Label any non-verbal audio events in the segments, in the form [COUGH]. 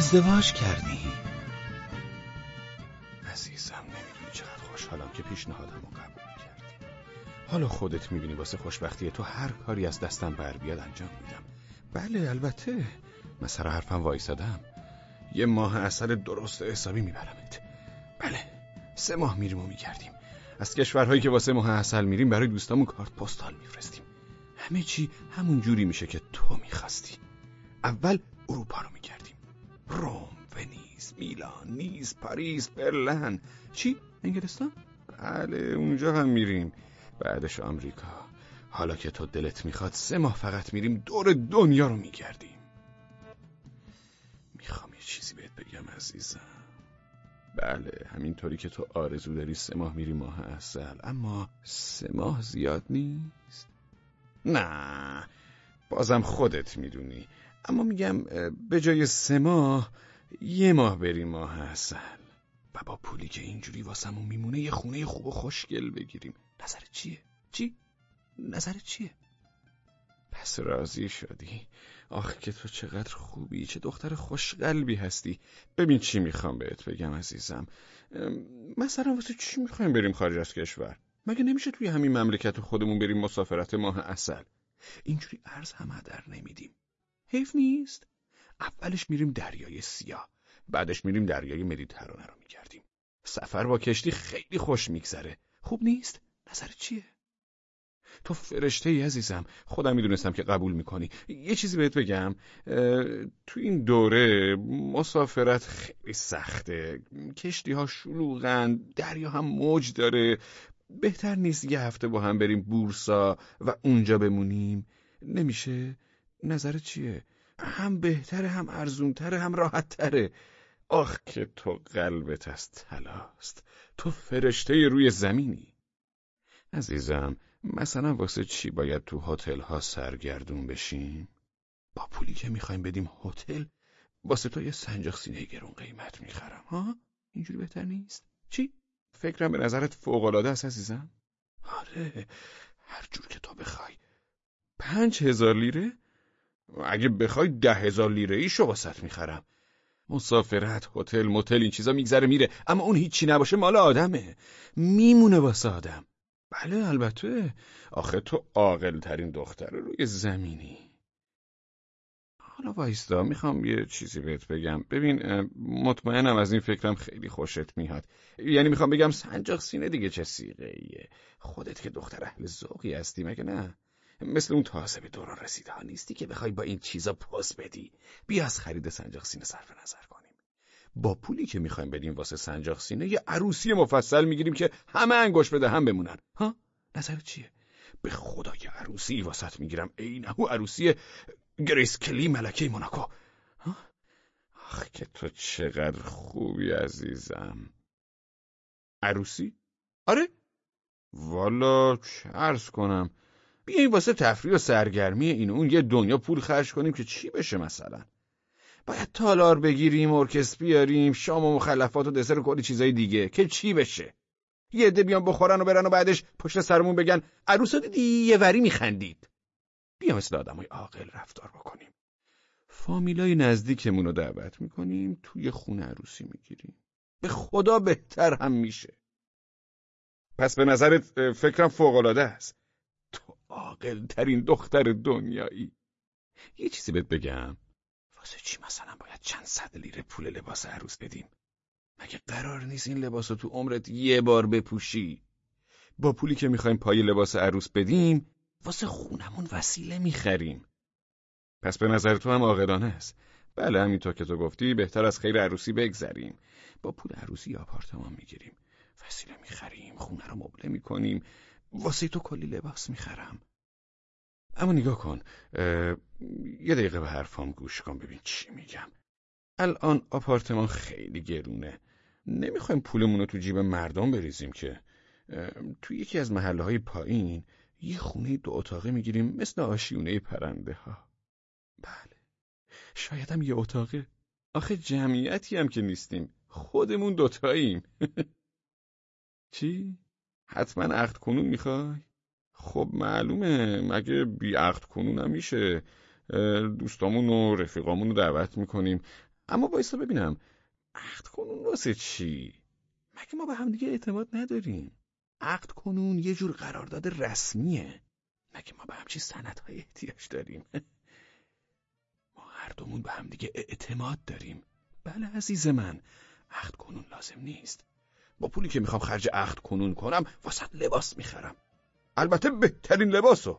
ازدواج کردی؟ عزیزم نمی‌دونی چقدر خوشحالم که پیشنهادم رو قبول کردی. حالا خودت می‌بینی واسه خوشبختی تو هر کاری از دستم بر بیاد انجام میدم. بله البته. من سر حرفم وایسادم. یه ماه اصل درست حسابی میبرمت. بله سه ماه میریم و میگردیم. از کشورهایی که واسه ماه اصل میریم برای دوستامون کارت پستال میفرستیم. همه چی همون جوری میشه که تو می‌خواستی. اول اروپا رو میگردیم روم ونیز میلان نیز پاریس برلن. چی؟ انگلستان؟ بله اونجا هم میریم. بعدش آمریکا. حالا که تو دلت می‌خواد سه ماه فقط میریم دور دنیا رو میگردیم. می‌خوام یه چیزی بهت بگم عزیزم. بله همینطوری که تو آرزو داری سه ماه میری ماه اصل. اما سه ماه زیاد نیست. نه بازم خودت می‌دونی. اما میگم به جای سه ماه یه ماه بریم ماه اصل. و با پولی که اینجوری واسمون میمونه یه خونه خوب و خوشگل بگیریم. نظر چیه؟ چی؟ نظر چیه؟ پس راضی شدی؟ آخ که تو چقدر خوبی چه دختر خوشقلبی هستی. ببین چی می‌خوام بهت بگم عزیزم. مثلا واسه چی می‌خوایم بریم خارج از کشور؟ مگه نمیشه توی همین مملکت خودمون بریم مسافرت ماه اصل؟ اینجوری ارز هم هدر نمیدیم. حیف نیست؟ اولش میریم دریای سیاه بعدش میریم دریای مدیترانه رو میگردیم سفر با کشتی خیلی خوش میگذره. خوب نیست؟ نظر چیه؟ تو فرشته ای عزیزم خودم می‌دونستم که قبول می‌کنی. یه چیزی بهت بگم. تو این دوره مسافرت خیلی سخته. کشتی ها شلوغن دریا هم موج داره. بهتر نیست یه هفته با هم بریم بورسا و اونجا بمونیم. نمیشه؟ نظر چیه هم بهتره هم ارزونتره هم راحتتره آخ که تو قلبت از تلاست تو فرشته روی زمینی عزیزم مثلا واسه چی باید تو هتل ها سرگردون بشیم؟ با پولی که می‌خوایم بدیم هتل واسه تو یه سنجاق سینه گرون قیمت می‌خرم ها؟ اینجوری بهتر نیست؟ چی؟ فکرم به نظرت فوقالعاده است عزیزم؟ آره هر جور که تو بخوای پنج هزار لیره؟ اگه بخوای ده هزار لیره ایشو واسط می‌خرم. مسافرت، هتل، موتل این چیزا میگذره میره. اما اون هیچی نباشه مال آدمه. میمونه واسه آدم. بله البته. آخه تو عاقل ترین دختر روی زمینی. حالا وایستا می‌خوام یه چیزی بهت بگم. ببین مطمئنم از این فکرم خیلی خوشت میاد. یعنی می‌خوام بگم سنجاق سینه دیگه چه سیغه ایه خودت که دختر اهل ذوقی هستی مگه نه؟ مثل اون تازه به دوران رسیده ها نیستی که بخوای با این چیزا پس بدی. بیا از خرید سنجاق سینه صرف نظر کنیم. با پولی که می‌خوایم بدیم واسه سنجاق سینه یه عروسی مفصل می‌گیریم که همه انگوش بده هم بمونن. ها؟ نظر چیه؟ به خدا یه عروسی واست می‌گیرم. او عروسی گریس کلی ملکه موناکو. آخ که تو چقدر خوبی عزیزم. عروسی؟ آره؟ والا چه عرض کنم؟ بیاییم واسه تفریح و سرگرمی این اون یه دنیا پول خرج کنیم که چی بشه مثلا؟ باید تالار بگیریم ارکست بیاریم شام و مخلفات و دسر و کلی چیزای دیگه. که چی بشه؟ یه عده بیان بخورن و برن و بعدش پشت سرمون بگن عروسا دیدی؟ یه وری میخندید. بیا مثل آدمای عاقل رفتار بکنیم. فامیلای نزدیکمون رو دعوت می‌کنیم توی خونه عروسی می‌گیریم. به خدا بهتر هم میشه. پس به نظرت فکرم فوقالعاده است. عاقل ترین دختر دنیایی. یه چیزی بهت بگم. واسه چی مثلا باید چند صد لیره پول لباس عروس بدیم؟ مگه قرار نیست این لباس رو تو عمرت یه بار بپوشی؟ با پولی که می‌خوایم پای لباس عروس بدیم واسه خونمون وسیله می‌خریم. پس به نظر تو هم عاقلانه است. بله همینطور که تو گفتی بهتر از خیر عروسی بگذریم. با پول عروسی آپارتمان می‌گیریم. وسیله می‌خریم خونه رو مبله می‌کنیم. واسه تو کلی لباس می‌خرم. اما نگاه کن یه دقیقه به حرفام گوش کن ببین چی میگم. الان آپارتمان خیلی گرونه. نمی‌خوایم پولمون رو تو جیب مردم بریزیم که. تو یکی از محله های پایین یه خونه دو اتاقه می‌گیریم مثل آشیونه پرنده ها بله. شاید هم یه اتاقه آخه جمعیتی هم که نیستیم. خودمون دوتاییم. [LAUGHS] چی؟ حتما عقد کنون می‌خوای؟ خب معلومه مگه بی عقد هم میشه دوستامون و رفیقامون رو دعوت می‌کنیم اما بایستا ببینم عقد کنون واسه چی؟ مگه ما به همدیگه اعتماد نداریم؟ عقد کنون یه جور قرارداد رسمیه مگه ما به همچی سندهای احتیاج داریم؟ [LAUGHS] ما هر دومون به همدیگه اعتماد داریم بله عزیز من عقد کنون لازم نیست با پولی که می‌خوام خرج عقد کنون کنم واسط لباس می‌خرم. البته بهترین لباسو.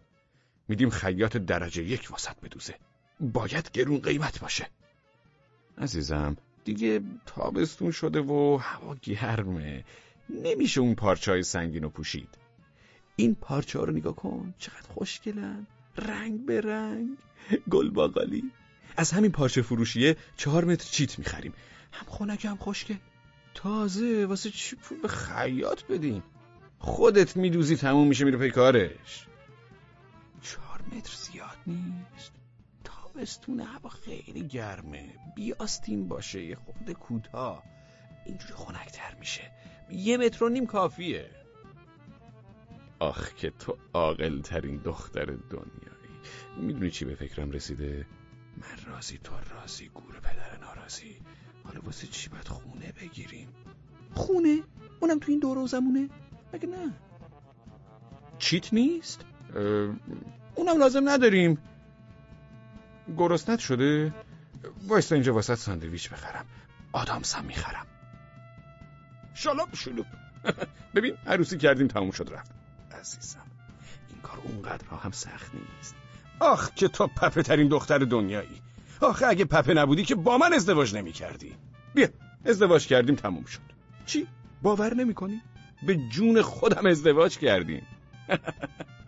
میدیم خیاط درجه یک واسط بدوزه. باید گرون قیمت باشه. عزیزم دیگه تابستون شده و هوا گرمه. نمیشه اون پارچه های سنگین رو پوشید. این پارچه ها رو نگاه کن. چقدر خوشگلن. رنگ به رنگ. گل باقالی. از همین پارچه فروشیه چهار متر چیت می‌خریم. هم خونک هم خوشگل تازه واسه چی پول به خیاط بدیم؟ خودت میدوزی تموم میشه میره پی کارش. چهار متر زیاد نیست. تابستون هوا خیلی گرمه. بیاستین باشه یه خود کوتاه. اینجوری خنکتر میشه. یه متر و نیم کافیه. آخ که تو عاقل ترین دختر دنیایی. می‌دونی چی به فکرم رسیده؟ من راضی تو راضی گور پدر ناراضی. حالا واسه چی باید خونه بگیریم؟ خونه؟ اونم تو این دور و زمونه؟ مگه نه؟ چیت نیست؟ اونم لازم نداریم. گرسنت شده؟ وایستا اینجا واسه ساندویچ بخرم. آدامسم می‌خرم. شالاب شلوب. [LAUGHS] ببین عروسی کردیم تموم شد رفت. عزیزم این کار اونقدر را هم سخت نیست. آخ که تو پپه ترین دختر دنیایی آخه اگه پپه نبودی که با من ازدواج نمی کردی بیا ازدواج کردیم تموم شد چی؟ باور نمی کنی؟ به جون خودم ازدواج کردیم [LAUGHS]